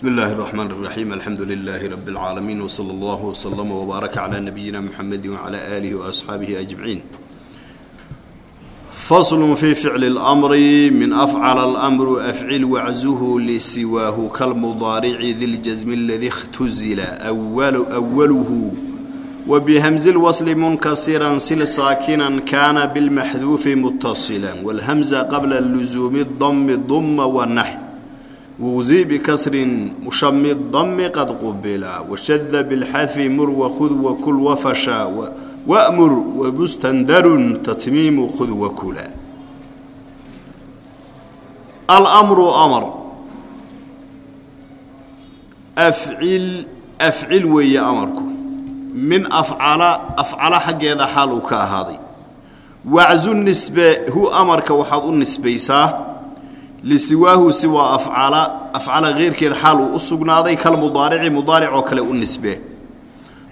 بسم الله الرحمن الرحيم الحمد لله رب العالمين وصلى الله وسلم وبارك على نبينا محمد وعلى آله وأصحابه أجمعين فصل في فعل الأمر من أفعل الأمر أفعل وعزه لسواه كالمضارع ذي الجزم الذي اختزل أول أوله وبهمز الوصل منكسرا سل ساكنا كان بالمحذوف متصلا والهمزة قبل اللزوم الضم الضم wwzi bkasrin mushami dami qad qubila washada bilxadfi mur wakud wakul wafasha wamur wabustandarun tatmiimu kud wakula almru amar afcil afcil weeye amarku min afcala afcala xaggeeda xaal uu ka ahaaday waczu nisbe hu amarka waxaad u nisbaysaa lisiwaahu siwaa afcala afcala keyrkeed xaal uu u sugnaaday kalmudaarici mudaaric oo kale u nisbee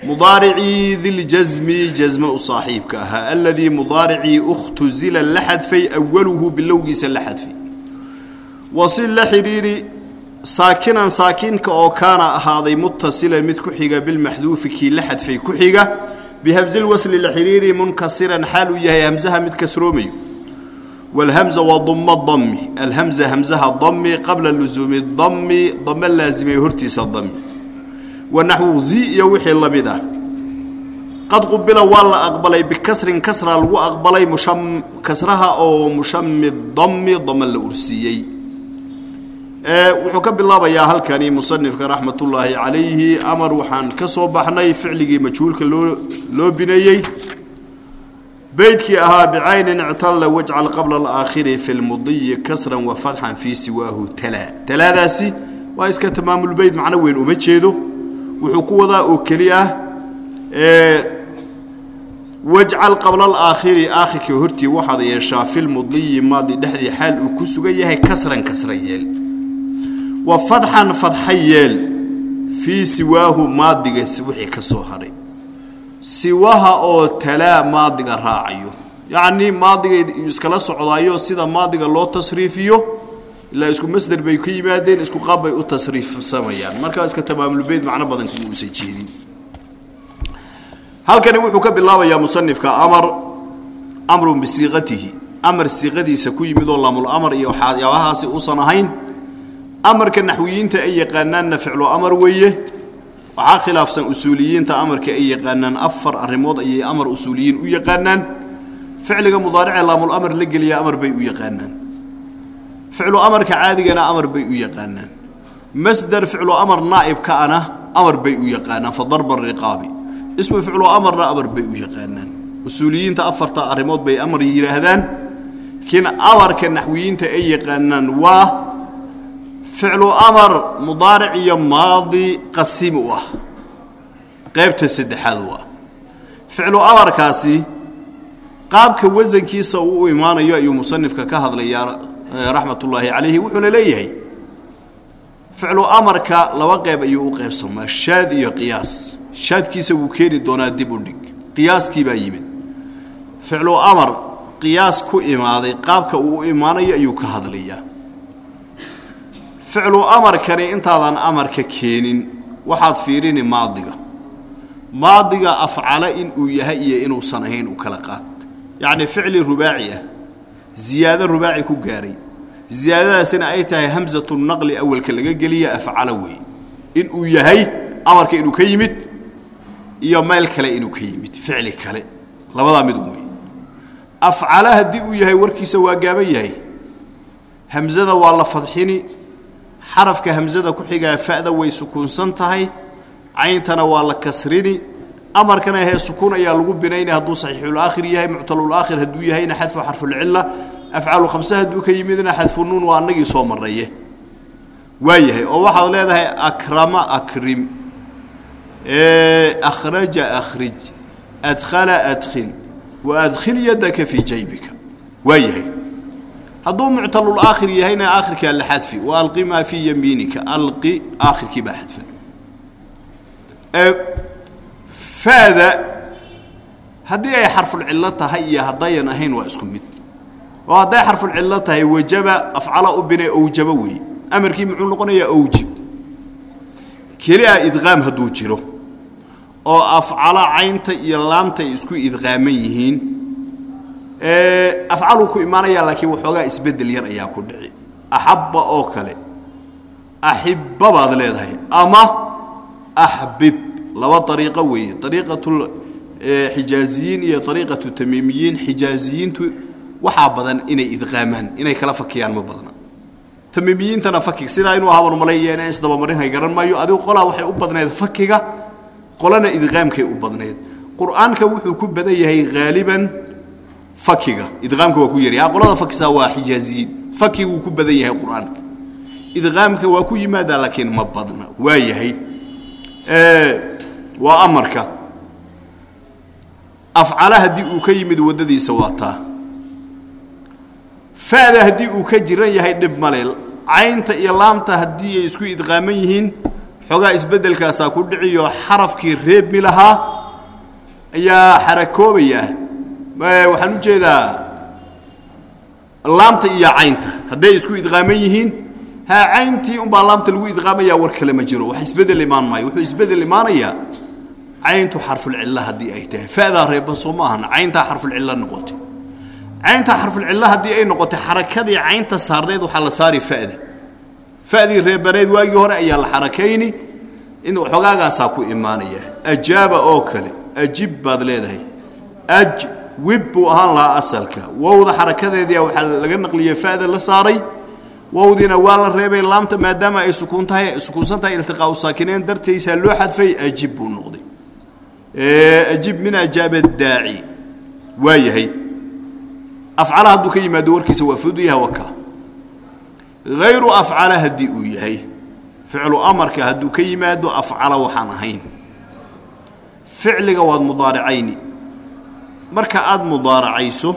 mudaaricii diljasmi jasme u saaxiibka ahaa. Aladii mudaaricii ukhtuzila la xadfay awaluhu bilowgiisa la xadfay. Wasil la xidhiiri saakinan saakinka oo kaana ahaaday muttasilan mid ku xiga bilmaxduufi kii la xadfay ku xiga. Bihamsilwasli la xidhiiri munkasiran xaal uu yahay hamsaha mid kasroomayo wlhamza waa dumma dami alhamza hamzaha dami qabla lusuumi dami dame laazimay hortiisa dami wanaxwu zi iyo wixii la mid ah qad qubila waa la aqbalay bikasrin kasra lagu aqbalay musham kasraha oo mushami dami dame la ursiiyey wuxuu ka bilaabayaa halkani musanifka raxmatullaahi calayhi amar waxaan ka soo baxnay ficligii majhuulka loo loo bineeyey beydkii ahaa bicaynin ictalla wajcal qabla alaakhiri fi lmudiyi kasran wa fatxan fii siwaahu talaa talaadaasi waa iska tamaamulbeyd macno weyn uma jeedo. Wuxuu ku wadaa oo keli ah wajcal qabla alaakhiri aakhirka hortii waxaad yeeshaa filmudiyi maadi dhexdii xaal uu ku sugan yahay kasran kasra yeel. Wa fatxan fatxa yeel fii siwaahu maadiga wixii ka soo hadhay siwaha oo talaa maadiga raacayo. Yacnii maadiga iskala socdaayo sida maadiga loo tasriifiyo ilaa isku masder bay ka yimaadeen isku qaab bay u tasriifsamayaan. Markaa iska tamaamulbeyd macno badan kuma uusan jeedin halkani wuxuu ka bilaabayaa musanifka amar amrun bisiiqatihi amar siiqadiisa ku yimid oo laamul-amar iyo waxyaabahaasi uusan ahayn. Amarka naxwiyiinta ay yaqaanaanna ficlo amar weeye waxaa khilaafsan usuuliyiinta amarka ay yaqaanaan afar arrimood ayay amar usuuliyiin u yaqaanaan. Ficliga mudaaricee laamul amar la geliya amar bay u yaqaanaan. Ficlu amarka caadigana amar bay u yaqaanaan. Masder ficlu amar naa'ibka ana amar bay u yaqaanaan fa riqaabi. Ismu ficlu amarna amar bay u yaqaanaan. Usuuliyiinta afarta arrimood bay amar yidhaahdaan. Laakiin amarka naxwiyiinta ay yaqaanaan waa ficlu amar mudaaric iyo maadi qasim u ah. Qaybta saddexaad ah ficlu amarkaasi qaabka wasankiisa uu u imaanayo ayuu musanifka ka hadlayaa raxmat ullaahi calayhi wuxuuna leeyahay ficlu amarka laba qeyb ayuu u qaybsamaa shaad iyo qiyaas. Shaadkiisa wuu keeni doonaa dib u dhig qiyaaskii baa yimid. Ficlu amar qiyaas ku imaaday qaabka uu u imaanayo ayuu ka hadlayaa ficlu amarkani intaadan amarka keenin waxaad fiirini maadiga. Maadiga afcala inuu yahay iyo inuusan ahayn u kala qaad. Yacni ficli rubaaci ah. Ziyaado rubaaci ku gaaray. Ziyaadadaasina ay tahay hamsatu naqli awalka laga geliya afcala weeye inuu yahay amarka inuu ka yimid iyo meel kale inuu ka yimid ficli kale. Labadaa mid un wey afcala haddii uu yahay warkiisa waa gaaban yahay. Hamsada waa la fadxini xarafka hamsada ku xigaa fa'da way sukuunsan tahay cayntana waa la kasrini amarkana hee sukuun ayaa lagu binaynay hadduu saxiixulaakhir yahay muctalulaakhir hadduu yahayna xadfu xarfulcilla afcaalu khamse hadduu ka yimidna xadfunuun waa annagii soo marraye waa oo waxaad leedahay akrama akrim akhraja akhrij adkhala adkhil wa adkhil yadaka fii jaybika. Waa hadduu muctalulaakhir yahayna aakhirkaa la xadfi. Wa maa fii yamiinika. Alqi aakhirkii baa xadfan. Faada haddii ay xarfulcillo tahay iyo haddayan ahayn waa isku mid. Oo hadday xarfulcillo tahay wajaba afcala u bine owjaba weeye amarkii muxuu noqonayaa owjib keli a idqaam hadduu jiro oo afcala caynta iyo laamta ay isku idqaaman yihiin afcaluu ku imaanayaa laakiin waxoogaa isbeddel yar ayaa ku dhici. Axabba oo kale axibba baad leedahay. Ama axbib laba ariiqo weeye. Ariiqatu xijaaziyiin iyo ariiqatu tamiimiyiin. Xijaaziyiintu waxaa badan inay idqaamaan inay kala fakiyaan ma badna. Tamiimiyiintana fakig sidaa inuu haban maleeya inaan isdabamarinhay garan maayo. Adigu qolaa waxay u badneed fakiga qolana idqaamkay u badneed qur'aanka wuxuu ku badan yahay haaliban fakiga idqaamka waa ku yari. Qolada fakisaa waa xijaaziyiin fakiguu ku badan yahay qur'aanka. Idqaamka waa ku yimaadaa laakiin ma badna. Waa yahay waa amarka. Afcala haddii uu ka yimid waddadiisa waa taa. Fa'da haddii uu ka jiran yahay dhib male caynta iyo laamta haddii ay isku idqaaman yihiin xoogaa isbeddelkaasaa ku dhiciyo xarafkii reebmi lahaa ayaa xarakoobaya waxaan u jeedaa laamta iyo caynta. Hadday isku idqaaman yihiin ha cayntii unbaa laamta lagu idqaamaya war kale ma jiro. Wax isbeddel imaan maayo. Wuxuu isbeddel imaanayaa cayntu xarfulcilla haddii ay tahay. Fa'daa reeban soo ma ahan cayntaa xarfulcilla noqotay. Cayntaa xarfulcilla haddii ay noqotay xarakadii caynta saarneed waxaa la saari fa'da fa'dii reebaneed waagii hore ayaa la xarakayni in xogaagaasaa ku imaanaya. Ajaaba oo kale ajib baad leedahay wib buu ahaan lahaa asalka. Wowda xarakadeedia waxaa laga naqliyey fa'da la saaray. Wowdiina waa la reebay laamta maadaama ay sukuun tahay sukuunsan tahay iltiqaau saakineen dartaysaa loo xadfay ajib buu noqday. Ajib min ajaaba daaci waa yahay. Afcala hadduu ka yimaado warkiisa waa fudud yaha waka hayru afcala haddii uu yahay. Ficlu amarka hadduu ka yimaado afcala waxaan ahayn. Ficliga waad mudaaracayni marka aada mudaaracayso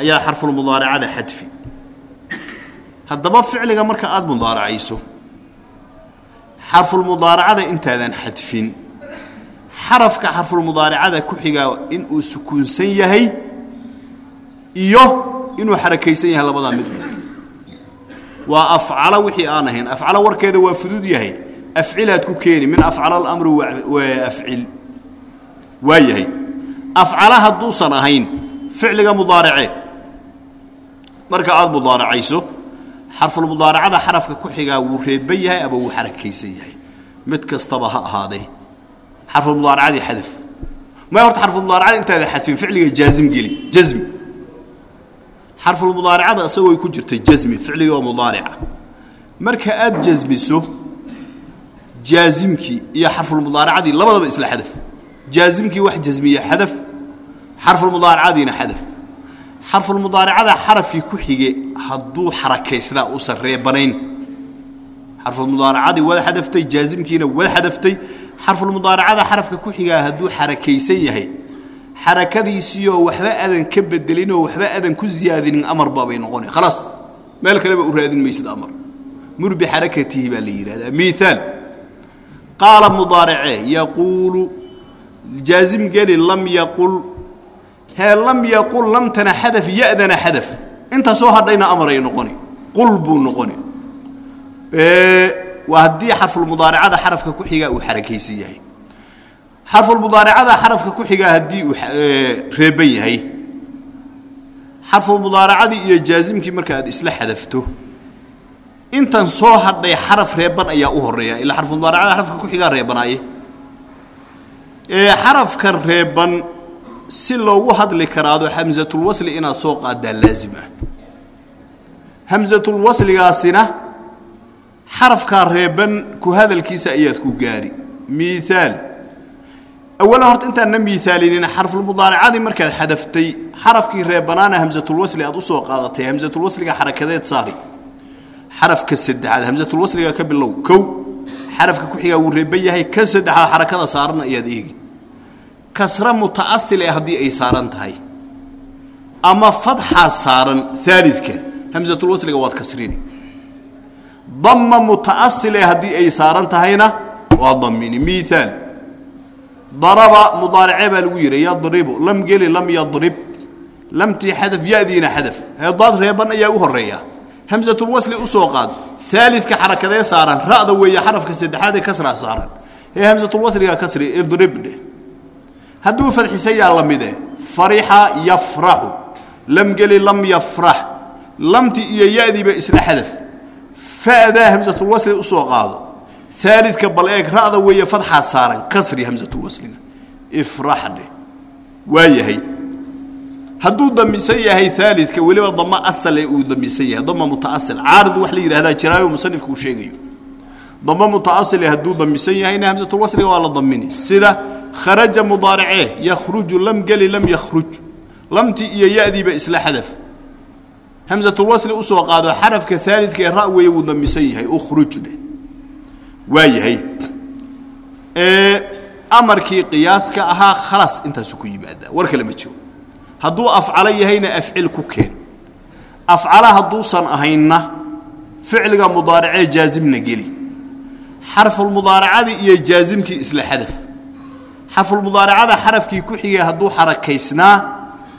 ayaa xarfulmudaaracada xadfi. Haddaba ficliga marka aada mudaaracayso xarfulmudaaracada intaadan xadfin xarafka xarfulmudaaracada ku xigaa inuu sukuunsan yahay iyo inuu xarakaysan yahay labadaa mid. Waa afcala wixii aan ahayn. Afcala warkeeda waa fudud yahay. Afcilaad ku keeni. Min afcala alamru afcil. Waa yahay afcala hadduusan ahayn ficliga mudaarace. Marka aada mudaaracayso xarfulmudaaracada xarafka ku xigaa wuu reeban yahay ama wuu xarakaysan yahay. Mid kastaba ha ahaadee. Xarfulmudaaracadii xadaf. May horta xarfulmudaaracada intaada xadfin ficliga jaazim geli jazmi. Xarfulmudaaracada isagoo ku jirta jasmi ficliga oo mudaarica marka aada jasmiso jaazimkii iyo xarfulmudaaracadii labadaba isla xadaf jaazimkii wax jasmiya xadaf xarfulmudaaracadiina xadaf. Xarfulmudaaracada xarafkii ku xige hadduu xarakaysnaa uusan reebanayn xarfulmudaaracadii wada xadaftay jaazimkiina wada xadaftay xarfulmudaaracada xarafka ku xigaa hadduu xarakaysan yahay. Xarakadiisiioo waxba adan ka bedelinoo waxba adan ku ziyaadinin amar baabay noqona khalaas meel kaleba u raadin maysid amar. Mur bixarakatihi baa la yidhahdaa miaal qaala mudaarice yaquulu jaazim geli lam yaqul. Hee lam yaqul lamtana xadaf ya'dana xadaf. Inta soo hadhayna amaray noqoni. Qul buu noqoni. Waa haddii xarfulmudaaracada xarafka ku xigaa uu xarakaysan yahay. Xarfulmudaaracada xarafka ku xigaa haddii uu reeban yahay. Xarfulmudaaracadii iyo jaazimkii marka aad isla xadafto. Intan soo hadhay xaraf reeban ayaa u horreeya ilaa xarfulmudaaracada xarafka ku xigaa reebanaaye xarafka reeban si loogu hadli karaado hamsatulwasli inaad soo qaadaa laazim ah hamsatulwasligaasina xarafkaa reeban ku hadalkiisa ayaad ku gaari. Miaal awalan horta intaanna miaalinin xarfulmudaaracadii markaad xadaftay xarafkii reebanaana hamsatulwasli aad u soo qaadatay hamsatulwasliga xarakadeed saari. Xarafka saddexaad hamsatulwasliga ka bilow kow xarafka ku xigaa wuu reeban yahay ka saddexaad xarakada saaran ayaad eegi. Kasra muta'asil haddii ay saaran tahay. Ama fadxaa saaran aalidka hamsatulwasliga waad kasrini. Damma muta'asil haddii ay saaran tahayna waa damini miaal daraba mudaarice baa lagu yidhi yadribu lam geli lam yadrib. Lamtii xadaf yadiina xadaf. Heedaad reeban ayaa u horreeya hamsatulwasli u soo qaad aalidka xarakadee saaran ra'da weeye xarafka saddexaad ee kasraa saaran ee hamsatulwasliga kasri idribdhe hadduu fadxisan yaa la mide farixa yafraxu lamgeli lam yafrax lamti iyo yadiiba isla xadaf. Fa'daa hamsatulwasli u soo qaado aalidka bal eeg ra'da weeye fadxaa saaran kasri hamsatulwasliga ifraxdhe waa yahay hadduu damisan yahay aalidka weliba damo asale uu damisan yahay. Dama mutaasil. Caarid wax la yidhahdaa jiraayo musanifka uu sheegayo. Damo mutaasile hadduu damisan yahayna hamsatulwasliga waa la damini sida kharaja mudaaracee yakhruju lam geli lam yakhruj. Lamti iyo yadiiba isla xadaf. Hamsatulwasli u soo qaado xarafka aalidka ee ra weeye wuu damisan yahay. Ukhrujde waa yahay. Amarkii qiyaaska ahaa khalaas intaasu ku yimaadaa war kale ma jiro hadduu afcalo yahayna afcil ku keen. Afcala hadduusan ahaynna ficliga mudaaracee jaazimna geli. Xarfulmudaaracadii iyo jaazimkii isla xadaf xarfulmudaaracada xarafkii ku xigay hadduu xarakaysnaa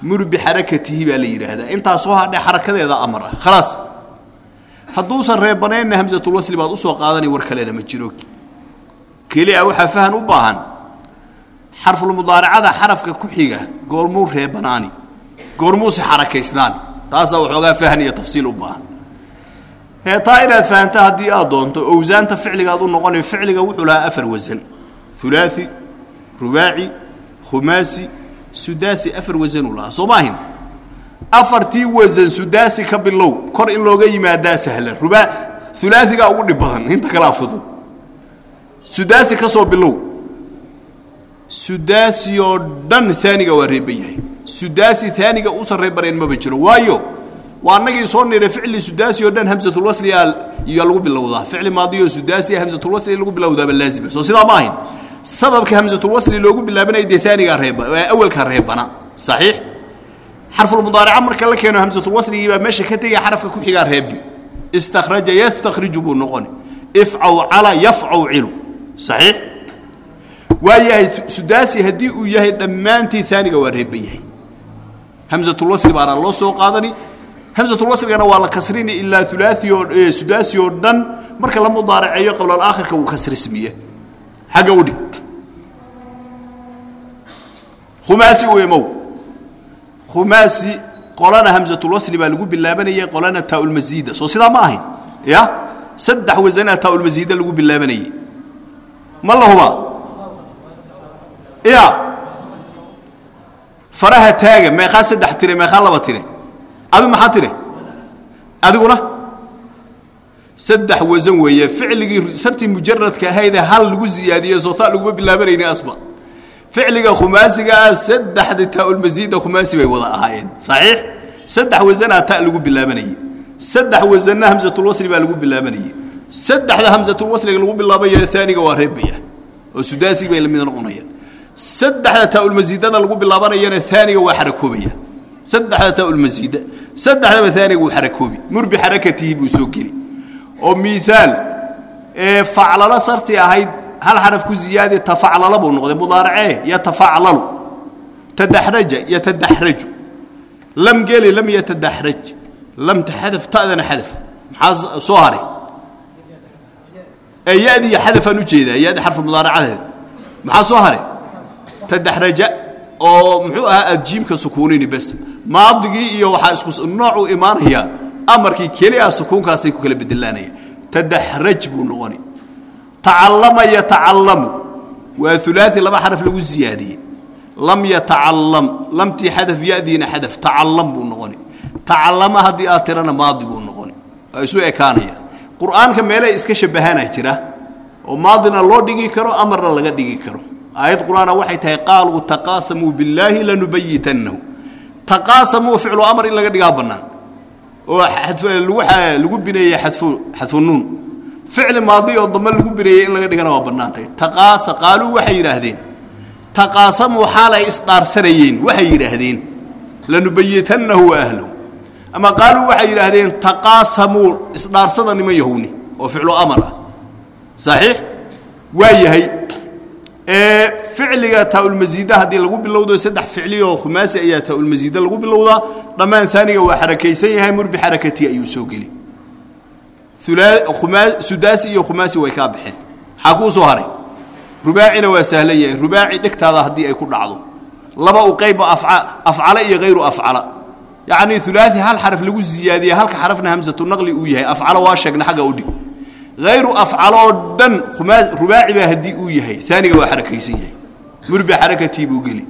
mur bixarakatihi baa la yidhaahdaa. Intaa soo hadhe xarakadeeda amar ah khalaas. Hadduusan reebanaynna hamsatulwasli baad u soo qaadanay war kalena ma jiro keli a waxaa fahan u baahan xarfulmudaaracada xarafka ku xiga goormuu reebanaani goormuuse xarakaysnaani. Taasaa waxoogaa fahan iyo tafsiil u baahan. Ee taa inaad fahanto haddii aad doonto owsaanta ficligaad u noqonay ficliga wuxuu lahaa afar wasan. Ulaai rubaaci khumaasi sudaasi afar wasanuu lahaa. Soo maahin afartii wasan sudaasi ka bilow kor in looga yimaadaa sahlan rubaa ulaaigaa ugu dhib badan inta kalaa fudud. Sudaasi ka soo bilow sudaasi oo dhan aaniga waa reeban yahay. Sudaasi aaniga usan reebanayn maba jiro. Waayo waa anagii soo nira ficli sudaasi oo dhan hamsatulwasliya lagu bilowdaa. Ficli maadiyo sudaasi hamsatulwasli lagu bilowdaaba laazima. Soo sidaa ma ahayn. Sababka hamsatulwasli loogu bilaabanaya dee aanigaa reeba awalkaa reebana. Saxiix. Xarfulmudaarica marka la keeno hamsatulwasligii baa meesha ka tegaya xarafka ku xigaa reebmi istakhraja yastakhriju buu noqoni ifcawcala yafcawcilu saxiix waa yahay sudaasi haddii uu yahay dhammaantii aaniga waa reeban yahay. Hamsatulwasli baana loo soo qaadani. Hamsatulwasligana waa la kasrini ilaa ulaai sudaasi oo dhan. Marka la mudaaraceeyo qablaalaakhirka wuu kasrismiye xagga udhig khumaasi weemow khumaasi qolana hamsatulwasli baa lagu bilaabanayay qolana taaulmasiida soo sidaa ma ahayn. Ya? Saddex wasanaa taaulmasiida lagu bilaabanayey ma la hubaa ya faraha taaga meeqaa saddex tire meeqaa laba tire. Adigu maxaa tire? Adiguna? Saddex wasan weeye ficligii sartii mujaradka ahaydee hal lagu ziyaadiye soo taa laguma bilaabanayni asba ficliga khumaasiga ah saddexda taaulmasiida khumaasi bay wada ahaayeen. Saxiix? Saddex wasanaa ta lagu bilaabanayey saddex wasanna hamsatulwasli baa lagu bilaabanayey saddexda hamsatulwasliga lagu bilaabaya aaniga waa reebaya. Oo sudaasi bay la mid noqonayaan saddexda taaulmasiidada lagu bilaabanayana aaniga waa xarakoobaya saddexda taaulmasiida saddexdaba aaniga wuu xarakoobi murbi xarakatihi buu soo geli. Oo miaal ee faclalo sarti ahayd hal xaraf ku ziyaadi tafaclala buu noqday. Mudaaracee yatafaclalu tadaxraja yatadaxraju lam geli lam yatadaxraj lamta xadaf ta'dana xadaf. Maxaa soo haray? Ee yadiiyo xadafaan u jeedaa yadi xarfu mudaaracadeeda. Maxaa soo haray tadaxraja oo muxuu ahaa aad jiimka sukuunini bes. Maadigii iyo waxaa isku noocuu imaanayaa amarkii keliya sukuunkaasay ku kala bedelaanaya tadaxraj buu noqoni. Tacallama yatacallamu. Waa ulaai laba xaraf lagu ziyaadiyey. Lam yatacalam lamtii xadaf yadiina xadaf tacallam buu noqoni. Tacallama haddii aad tirana maadi buu noqoni. Waa isu ekaanayaan qur'aanka meelay iska shabahaana jira oo maadina loo dhigi karo amarna laga dhigi karo aayad qur'aana waxay tahay qaaluu taqaasamuu billaahi lanubayitannahu taqaasamuu ficlu amar in laga dhigaa bannaan. Oo lagu bineeyey xadfunuun ficli maadi oo dambe lagu bineeyey in laga dhigana waa bannaantahay taqaasa qaaluu waxay yidhaahdeen taqaasamuu xaalay isdhaarsanayeen waxay yidhaahdeen. Lanubayitannahu wa ama qaaluu waxay yidhaahdeen taqaasamuu isdhaarsada niman yahowni oo ficlu amar ah. Saxiix? Waa yahay ficliga taaulmasiida haddii lagu bilowdo saddex ficlioo khumaasi ayaa taaulmasiida lagu bilowdaa. Dhammaan aaniga waa xarakaysan yahay murbi xarakati ayuu soo geli sudaasi iyo khumaasi way kaa baxeen. Maxaa kuu soo haray? Rubaacina waa sahlan yahay. Rubaaci dhegtaada haddii ay ku dhacdo. Laba u qayba afcala iyo hayru afcala. Yacnii ulaai hal xaraf lagu ziyaadiye halka xarafna hamsatu naqli uu yahay. Afcalo waa sheegna xagga udhig hayru afcalo oo dhan rubaaci baa haddii uu yahay aaniga waa xarakaysan yahay murbi xarakatii buu geli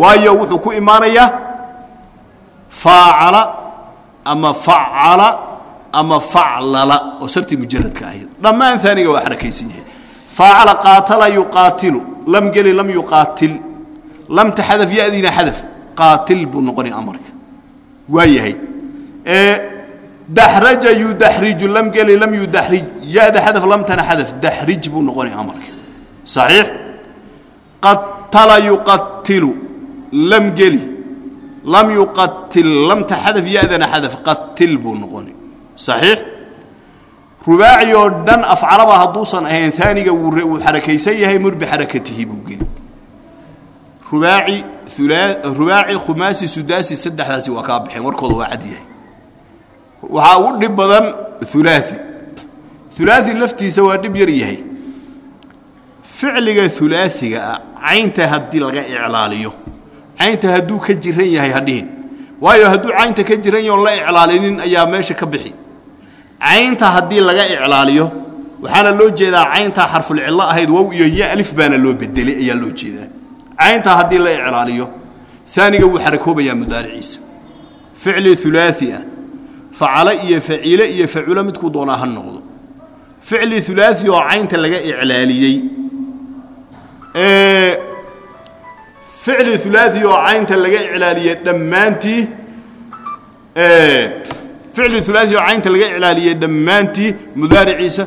waayo wuxuu ku imaanayaa faacala ama facala ama faclala oo sartii mujaradka ahayd dhammaan aaniga waa xarakaysan yahay faacala qaatala yuqaatilu lam geli lam yuqaatil lamta xadaf yadiina xadaf qaatil buu noqonaya amarka waa yahay daxraja yudaxriju lam geli lam yudaxrij ya-da xadaf lamtana xadaf daxrij buu noqonaya amarka saxiix qatala yuqatilu lam geli lam yuqatil lamta xadaf ya-dana xadaf qatil buu noqoni saxiix rubaaci dhan afcalaba hadduusan ahayn aaniga wuu xarakaysan yahay murbi xarakatihi buu geli rubaaci rubaaci khumaasi sudaasi saddexdaasi waa kaa baxeen warkooda waa cad yahay waxaa ugu dhib badan ulaai ulaai laftiisa waa dhib yar yahay. Ficliga ulaaiga ah caynta haddii laga iclaaliyo caynta hadduu ka jiran yahay hadhihin waayo hadduu caynta ka jiran yaho la iclaalinin ayaa meesha ka bixi. Caynta haddii laga iclaaliyo waxaana loo jeedaa cayntaa xarfulcillo ahayd wow iyo yo alif baana loo bedelay ayaa loo jeedaa. Cayntaa haddii la iclaaliyo aaniga wuu xarakoobayaa mudaariciisa. Ficli ulaai ah facalo iyo faciile iyo faculo midkuu doonaa ha noqdo. Ficli ulaai oo caynta laga iclaaliyey. Ficli ulaai oo caynta laga iclaaliyey dhammaantii ficli ulaai oo caynta laga iclaaliyey dhammaantii mudaariciisa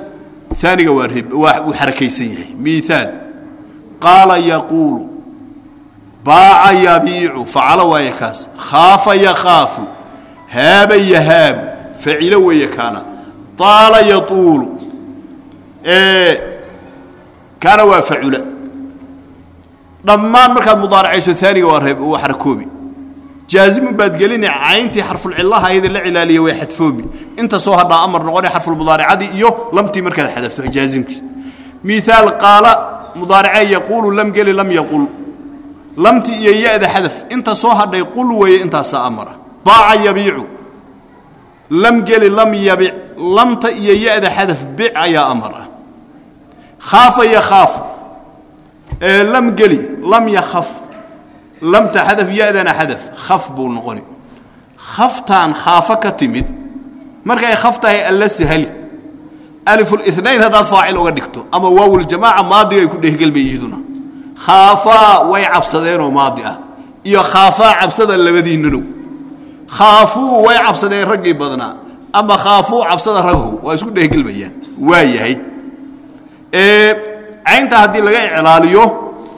aaniga wuu xarakaysan yahay. Miaal qaala yaquulu baaca yabiicu facalo waaye kaas khaafa yakhaafu haaba yahaabu facilo weeye kaana taala yatuulu kaana waa facula dhammaan markaad mudaaracayso aaniga waa xarakoobi jaazimun baad gelini cayntii xarfulcillaha ayada la cilaaliya way xadfoomi inta soo hadhaa amar noqona xarfulmudaaracadii iyo lamtii markaad xadafto jaazimkii miaal qaala mudaaracee yaquulu lam geli lam yaqul. Lamti iyo ya-da xadaf. Inta soo hadhay qul weeye intaasaa amara baaca yabiicu lam geli lam yabic lamta iyo ya-da xadaf bic ayaa amar khaafa yakhaafu lam geli lam yakhaf lamta xadaf ya-dana xadaf khaf buu noqoni khaftaan khaafo ka timid markay khaf tahay alla sahali alifulinayn haddaad faacil uga dhigto ama waawuljamaaca maadigay ku dhehgelmay khaafaa way cabsadeenoo maadi ah iyo khaafaa cabsada labadiinanow khaafuu way cabsadeen raggii badnaa ama khaafuu cabsada raghu waa isku dhehgelmayaan waa caynta haddii laga iclaaliyo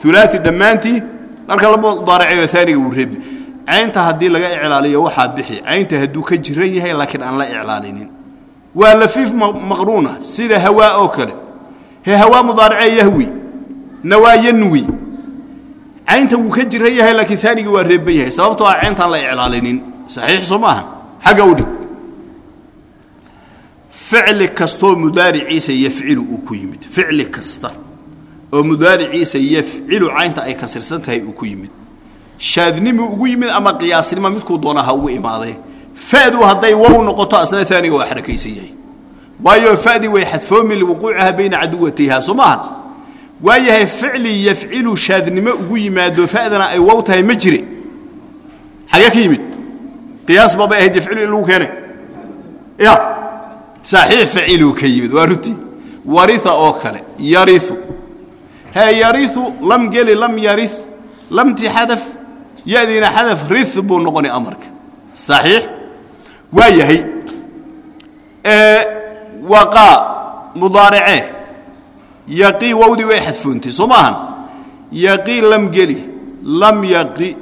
ulaai dhammaantii marka la mudaaraceeyo aaniga wuu reebmi. Caynta haddii laga iclaaliyo waxaa bixi caynta hadduu ka jiran yahay laakiin aan la iclaalinin. Waa lafiif maqruuna sida hawaa oo kale. He hawaa mudaaracee yahwi nawaa yanwi. Caynta wuu ka jiran yahay laakiin aanigii waa reebban yahay. Sababtoo ah cayntaan la iclaalinin saxiix soo maaha? Xagga udhig ficli kastoo mudaariciisa yafcilu uu ku yimid. Ficli kasta oo mudaariciisa yafcilu caynta ay kasirsan tahay uu ku yimid. Shaadnimi ugu yimid ama qiyaasnimo midkuu doona ha ugu imaadee. Fadu hadday wow noqoto asna aaniga waa xarakaysan yahay waayo fadii way xadfoomi liwuquuciha bayna caduwatayha soo maaha? Waa yahay ficli yafcilu shaadnimo ugu yimaado fadana ay wow tahay ma jire. Xagee ka yimid qiyaas babay ahayd yafcilu in lagu keene ya saxiix faciluu ka yimid waa runtii waria oo kale yariu he yariu lam geli lam yari lamti xadaf yadiina xadaf ri buu noqonay amarka. Saxiix. Waa yahay waqaa mudaaracee yaqii wowdii way xadfoontay soo maahan yaqii lam geli lam yaqi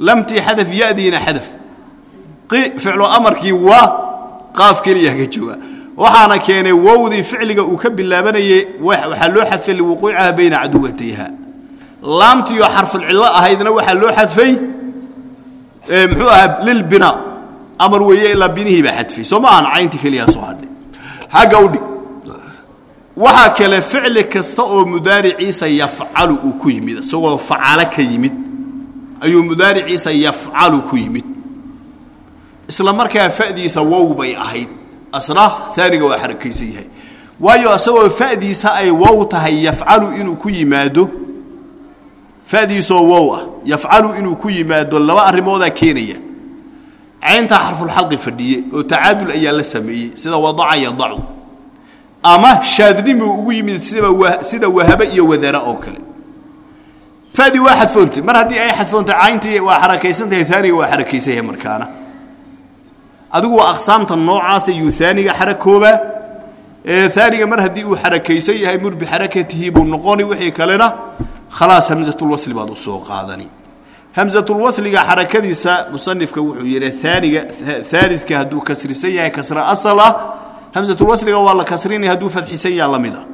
lamtii xadaf yadiina xadaf ficlu amarkii waa qaaf keliya ka jooga. Waxaana keenay wowdii ficliga uu ka bilaabanayey waxaa loo xadfay liwuquuciha bayna caduwatayha laamtiioo xarfulcillo ahaydna waxaa loo xadfay muxuu ahaa lilbinaa amar weeye ilaa binihii baa xadfay. Soo ma ahan cayntii keliyaa soo hadhay. Xagga udhig waxaa kale ficli kasta oo mudaariciisa yafcalu uu ku yimid isagoo facalo ka yimid. Ayuu mudaariciisa yafcalu ku yimid isla markaa fa'diisa wow bay ahayd. Asna aaniga waa xarakaysan yahay. Waayo isagoo fa'diisa ay wow tahay yafcalu inuu ku yimaado fa'diisoo wow ah yafcalu inuu ku yimaado laba arrimoodaa keenaya. Cayntaa xarfulxalqi fadhiye oo tacaadul ayaa la sameeyey sida wadaca yadacu. Ama shaadnimi ugu yimid sida wahaba iyo wadara oo kale. Fadii waa xadfoontay mar haddii ay xadfoontay cayntii waa xarakaysan tahay aaniga waa xarakaysan yahay markaana adigu waa aqsaamta noocaasa yuu aaniga xarakooba. Aaniga mar haddii uu xarakaysan yahay mur bixarakatihi buu noqoni wixii kalena khalaas hamzatulwasli baad u soo qaadani. Hamzatulwasliga xarakadiisa musanifka wuxuu yidhi aaniga aalidka hadduu kasrisan yahay kasra asal ah hamzatulwasliga waa la kasrinaya hadduu fadxisan yaha la mida.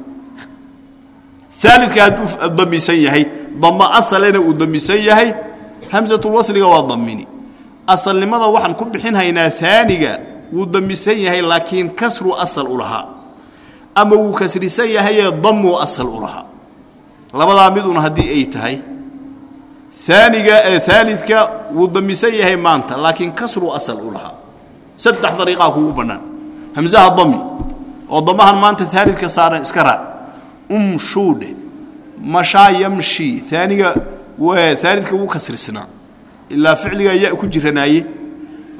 Aalidka hadduu damisan yahay damo asalena uu damisan yahay hamzatulwasliga waa damini asalnimada waxaan ku bixinhaynaa aaniga wuu damisan yahay laakiin kasru asal u lahaa. Ama wuu kasrisan yahayee damuu asal u lahaa. Labadaa miduna haddii ay tahay. Aaniga aalidka wuu damisan yahay maanta laakiin kasru asal u lahaa. Saddex dariiqaa kugu bannaan. Hamzaha dami oo damahan maanta aalidka saaran iska raac umshuudhe mashaa yamshi aaniga aalidka wuu kasrisnaa ilaa ficligaa ya ku jiranaaye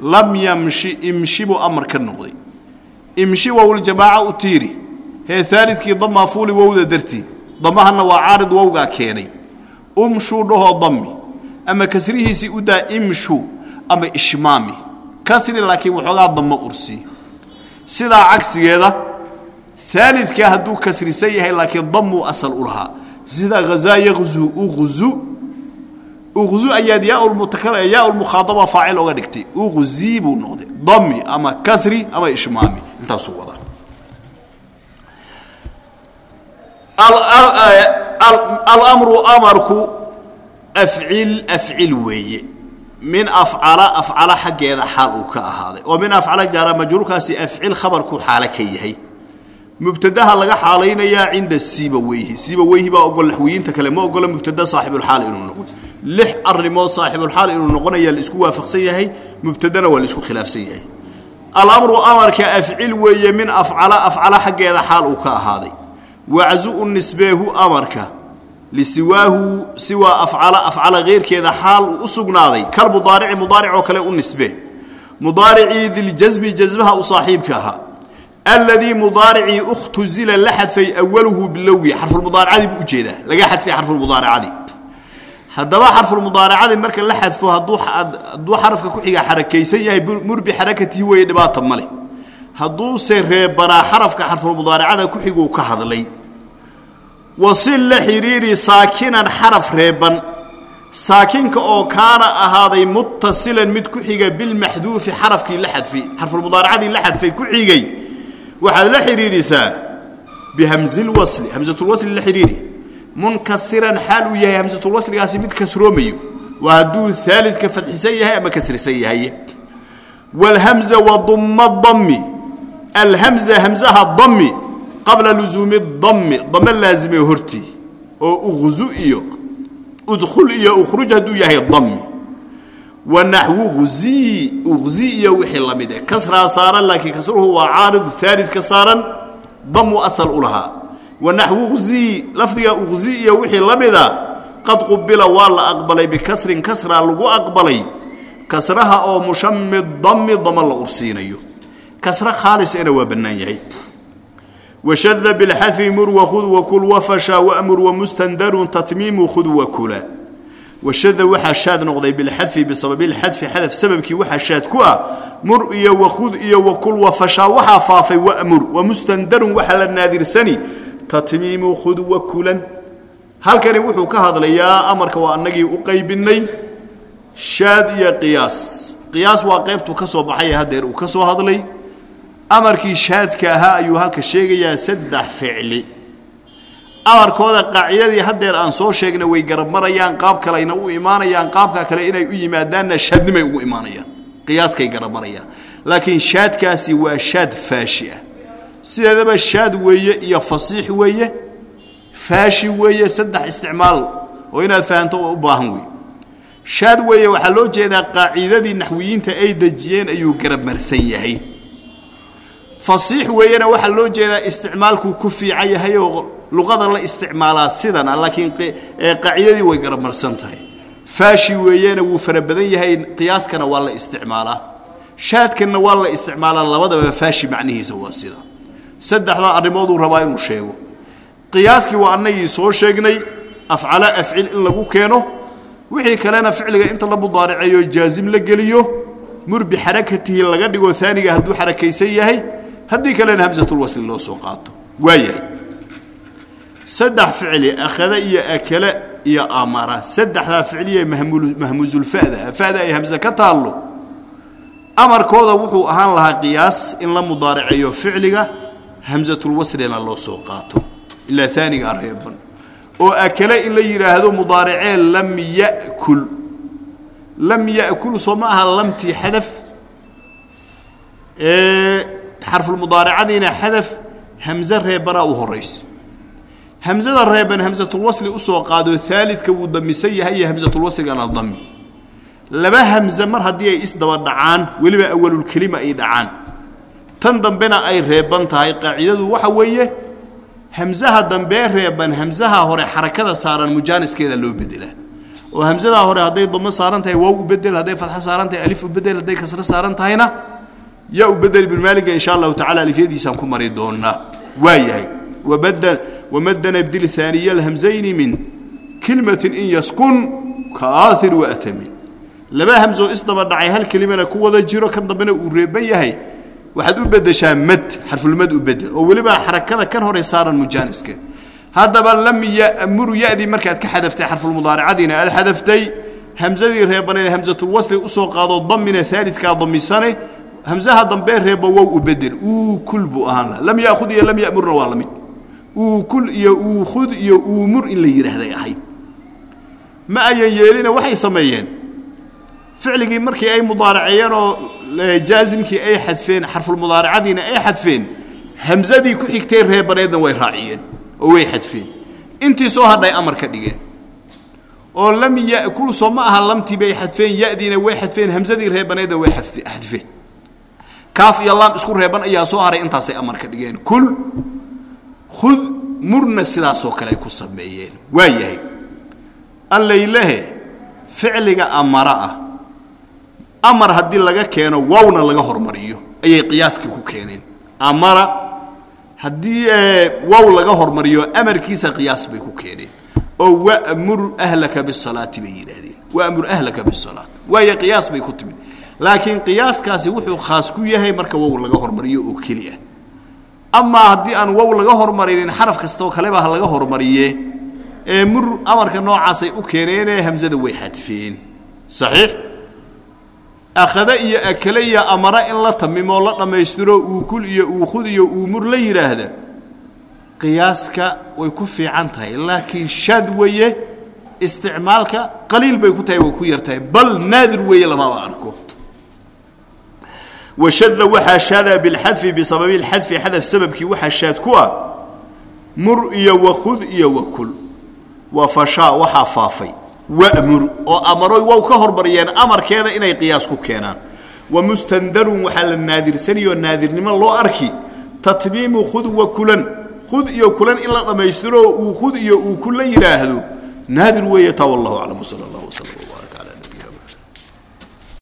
lam yamshi imshi buu amar ka noqday. Imshi wowljamaaca u tiiri. Hee aalidkii damaa fuuli wowda dartii damahana waa caarid wowgaa keenay. Umshuu dhahoo dami ama kasrihiisii u daa imshu ama ishmaami. Kasri laakiin waxoogaa damo ursi. Sidaa cagsigeeda aalidka hadduu kasrisan yahay laakiin damuu asal u lahaa. Sida hazaa yaqzu uqzu uqzu ayaad yaa lmukhaadaba faacil oga dhigtay. Uqzii buu noqday. Dami ama kasri ama ishmaami. Intaasuu wadaa. Alamru amarku afcil afcil weeye. Min afcala afcala xaggeeda xaal uu ka ahaaday. Oo min afcala jaara majruurkaasi afcil khabarkuu xaalo ka yahay. Mubtadaha laga xaalaynayaa cinda siiba weyhi siiba weyhi baa ogol naxwiyiinta kale. Ma ogola mubtada saaxibulxaal inuu noqdo lix arimood saaxibulxaal inuu noqonaya la isku waafaqsan yahay mubtadana waa la isku khilaafsan yahay. Alamru amarka afcil weeye min afcala afcala xaggeeda xaal uu ka ahaaday. Waczu-u amarka lisiwaahu siwaa afcala afcala keyrkeeda xaal u sugnaaday. Kal mudaarici mudaaric oo kale u nisbe. Mudaaricii diljasmi jasmaha u saaxiibka ahaa. Aladii mudaaricii ukhtuzila la xadfay awaluhu bilowgi xarfulmudaaracadii buu u jeedaa laga xadfay xarfulmudaaracadii haddaba xarfulmudaaracadii marka la xadfo hadduu xarafka ku xiga xarakaysan yahay murbi xarakatihi weeye dhibaata male hadduuse reebanaa xarafka xarfulmudaaracada ku xiguu ka hadlay. Wasil la xidhiiri saakinan xaraf reeban. Saakinka oo kaana ahaaday muttasilan mid ku xiga bilmaxduufi xarafkii la xadfay xarfulmudaaracadii la xadfay ku xigay. Waxaad la xidhiidhisaa bihamzilwasli hamsatulwasli la xidhiidhi munkasiran xaal uu yahay hamsatulwasligaasi mid kasroomayo waa hadduu aalidka fadxisan yahay ama kasrisan yahay. Wاlhamza waduma dami alhamza hamzaha dami qabla lusuumi dami dame laazime hortii oo uqzu iyo udkhul iyo ukhruj hadduu yahay dami wanaxwu uzi uqzi iyo wixii la e kasraa saaran laakiin kasruhu waa caarid aalid saaran damu asal u wanaxwu uzi lafdiga uqzi iyo wixii la mida qad qubila waa la aqbalay bikasrin kasraa lagu aqbalay. Kasraha oo mushami dami dama la ursiinayo. Kasro khaalisena waa bannaan yahay. Washada bilxadfi mur wakhud wakul wafasha wamur wamustandarun tatmiimu khud wakula washada waxaa shaad noqday bilxadfi bisababilxadfi xadaf sababkii waxaa shaad ku ah mur iyo wakhud iyo wakul wafashaa tatmiimu khud wakulan halkani wuxuu ka hadlayaa amarka waa annagii u qaybinnay shaad iyo qiyaas. Qiyaas waa qaybtuu ka soo baxay haddeer uu ka soo hadlay. Amarkii shaadka ahaa ayuu halka sheegayaa saddex ficli. Amarkooda qaacidadii haddeer aan soo sheegna way garab marayaan qaab kalena u imaanayaan qaabka kale inay u yimaadaanna shaadnimay ugu imaanayaan. Qiyaaskay garab laakiin shaadkaasi waa shaad faashi ah sideedaba shaad weeye iyo fasiix weeye faashi weeye saddex isticmaal oo inaad fahanto u baahan wey shaad weeye waxaa loo jeedaa qaaciidadii naxwiyiinta ay dejiyeen ayuu garabmarsan yahay. Fasiix weeyena waxaa loo jeedaa isticmaalkuu ku fiican yahay oo luqada la isticmaalaa sidana laakiin qaacidadii way garabmarsan tahay. Faashi weeyena wuu fara badan yahay qiyaaskana waa la isticmaalaa. Shaadkanna waa la isticmaalaa labadaba faashi macnihiisa waa sida saddexdaa arrimooduu rabaa inuu sheego. Qiyaaskii waa annagii soo sheegnay afcala afcil in lagu keeno wixii kalena ficliga inta la mudaariceeyo jaazim la geliyo mur bixarakatihi laga dhigo aaniga hadduu xarakaysan yahay haddii kalena hamsatulwasli loo soo qaato. Waa yahay. Saddex ficli akhada iyo akale iyo amara saddexdaa ficliye mahmuusulfada fada. Ay hamse ka taallo amarkooda wuxuu ahaan lahaa qiyaas in la mudaariceeyo ficliga hamsatulwaslina loo soo qaato. Ilaa aaniga reeban. Oo akale in la yidhaahdo mudaaricee lam yakul. Lam yakul soo ma aha lamtii xadaf xarfulmudaaracadiina xadaf hamze reebanaa u horaysa hamzada reeban hamsatulwasli u soo qaado aalidka wuu damisan yahay iyo hamsatulwasligana dami laba hamze mar haddii ay isdaba dhacaan weliba awalulkelima ay dhacaan tan dambena ay reeban tahay qaacidadu waxa weeye hamzaha dambee reeban hamzaha hore xarakada saaran mujaaniskeeda loo bedela. Oo hamzadaa hore hadday damo saaran tahay waaw u bedel hadday fatxo saaran tahay alif u bedel hadday kasro saaran tahayna yaa u bedel ibnu maaliga insha allahu tacala alifyadiisaan ku mari doonaa waa yahay. Wabadel wamadana ibdil haaniya alhamzayni min kilmatin in yaskun kaaair waatamin laba hamzoo isdaba dhacay hal kelimana ku wada jiro kan dambena uu reeban yahay waxaad u bedeshaa mad xarfulmad u bedel oo weliba xarakada kan hore saaran mujaaniska haddaba lam yamuru yadii markaad ka xadaftay xarfulmudaaracadiina aad xadaftay hamzadii reebaneed hamsatulwasli u soo qaado damina aalidkaa damisane hamzaha dambee reeba wow u bedel uukul buu ahaan laha lam yakud iyo lam yamurna waa la mid. Uukul iyo uukud iyo uumur in la yidhaahday ahayd. Ma ayan yeelina waxay sameeyeen ficligii markii ay mudaaraceeyeen oo jaazimkii ay xadfeen xarfulmudaaracadiina ay xadfeen hamzadii ku xigtay reebaneedna way raaciyeen oo way xadfeen. Intii soo hadhay amar dhigeen. Oo lam yakul ma aha lamtii bay xadfeen yadiina way xadfeen hamzadii reebaneedna way xadfeen. Kaaf iyo laam isku reeban ayaa soo haray intaasay amar dhigeen. Kul khud murna sidaasoo kale ku sameeyeen. Waa yahay. Allaylehe ficliga amara ah amar haddii laga keeno wawna laga hormariyo. Ayay qiyaaskii ku keeneen. Amara haddii waw laga hormariyo amarkiisa qiyaas bay ku keeneen. Oo wamur ahlaka bisalaati bay yidhaahdeen. Wamur ahlaka bisalaat. Waayo qiyaas bay ku timid. Laakiin qiyaaskaasi wuxuu khaas ku yahay marka wow laga hormariyo oo keli ah. Amaa haddii aan wow laga hormarinin xaraf kastaoo kaleba ha laga hormariye. Ee mur amarka noocaasay u keeneenee hamsada way xadfeen. Saxiix akhada iyo akale iyo amara in la tamimoo la dhammaystiro uukul iyo uukhud iyo uumur la yidhaahda qiyaaska way ku fiican tahay. Laakiin shaad weeye isticmaalka qaliil bay ku tahay way ku yar tahay bal naadir weeye lamaba arko. Washada waxaa shaadaa bilxadfi bisababi lxadfi xadaf sababkii waxaa shaad ku ah mur iyo wakhud iyo wakul waa fashaa waxaa faafay wamur oo amaroy wow ka hormariyeen amarkeeda inay qiyaas ku keenaan. Wa mustandarun waxaa la naadirsanayoo naadirnimo loo arki. Tatmiimu khud wa kulan khud iyo kulan in la dhammaystiro uu khud iyo uu kul la yidhaahdo. Naadir weeye taa wallahu aclam sal allah wsala